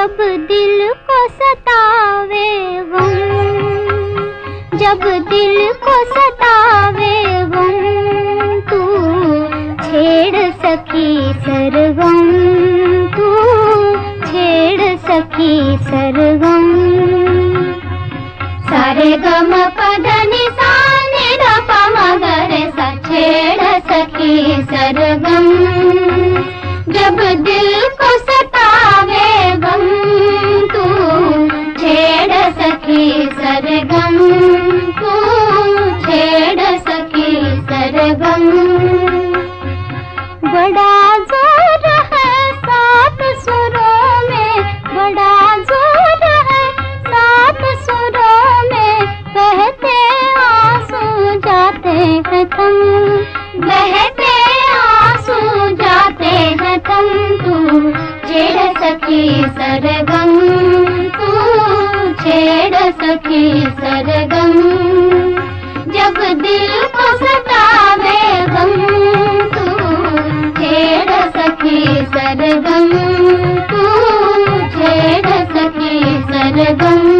जब दिल को सतावे गम, जब दिल को सतावे गम, तू छेड़ सकी सरगम, तू छेड़ सकी सरगम। सारे गम पद निशान ध मगर सछेड़ सकी सरगम। सरगम तू छेड़ सकी सरगम बड़ा ज़ोर है सात सुरों में, बड़ा ज़ोर है सात सुरों में। बहते आँसू जाते हैं थम बहते आँसू जाते हैं थम तू। छेड़ सकी सरगम सकी सरगम जब दिल को सतावे गम तू छेड़ सकी सरगम तू छेड़ सकी सरगम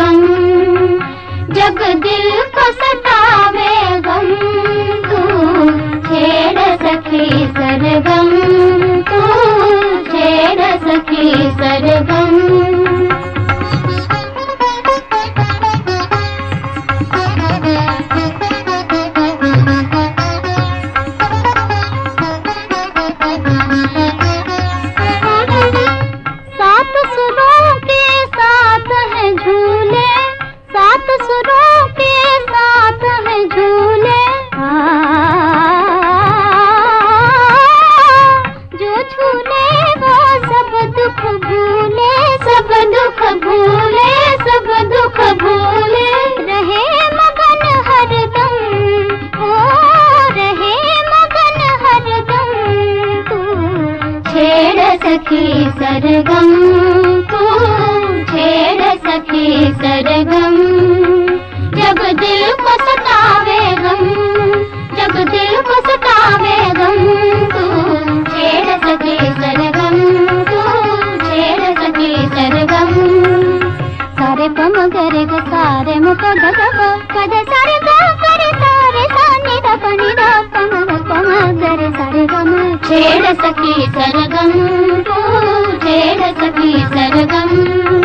सखी सरगम तू छेड़ सखी सरगम। जब दिल को सतावे गम, जब दिल को सतावे गम तू छेड़ सखी सरगम तू छेड़ सखी सरगम। सारे पम गरे सारे मुख ग ग ग पद सारे ग छेड़ सखी सरगम तू छेड़ सखी सरगम